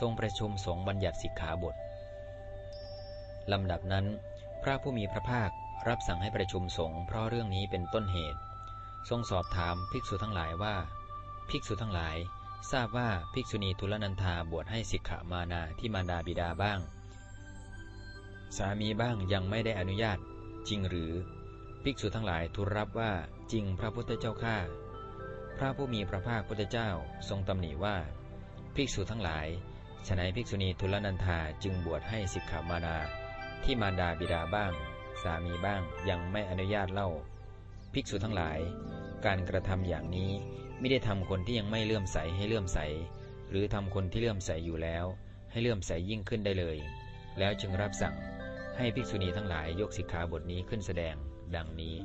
ทรงประชุมสงฆ์บัญญัติสิกขาบทลำดับนั้น พระผู้มีพระภาครับสั่งให้ประชุมสงฆ์เพราะเรื่องนี้เป็นต้นเหตุ ทรงสอบถามภิกษุทั้งหลายว่า ภิกษุทั้งหลาย ทราบว่าภิกษุณีทุลนันธาบวชให้สิกขามานาที่มารดาบิดาบ้าง สามีบ้างยังไม่ได้อนุญาต จริงหรือ ภิกษุทั้งหลายทูลรับว่าจริงพระพุทธเจ้าข้าพระผู้มีพระภาคพุทธเจ้าทรงตำหนิว่า ภิกษุทั้งหลาย ฉนัยภิกษุณีทุลนันธาจึงบวชให้สิกขามานาที่มารดาบิดาบ้าง สามีบ้างยังไม่อนุญาตเล่า ภิกษุทั้งหลาย การกระทำอย่างนี้ไม่ได้ทำคนที่ยังไม่เลื่อมใสให้เลื่อมใส หรือทำคนที่เลื่อมใสอยู่แล้ว ให้เลื่อมใสยิ่งขึ้นได้เลย แล้วจึงรับสั่งให้ภิกษุณีทั้งหลายยกสิกขาบทนี้ขึ้นแสดง ดังนี้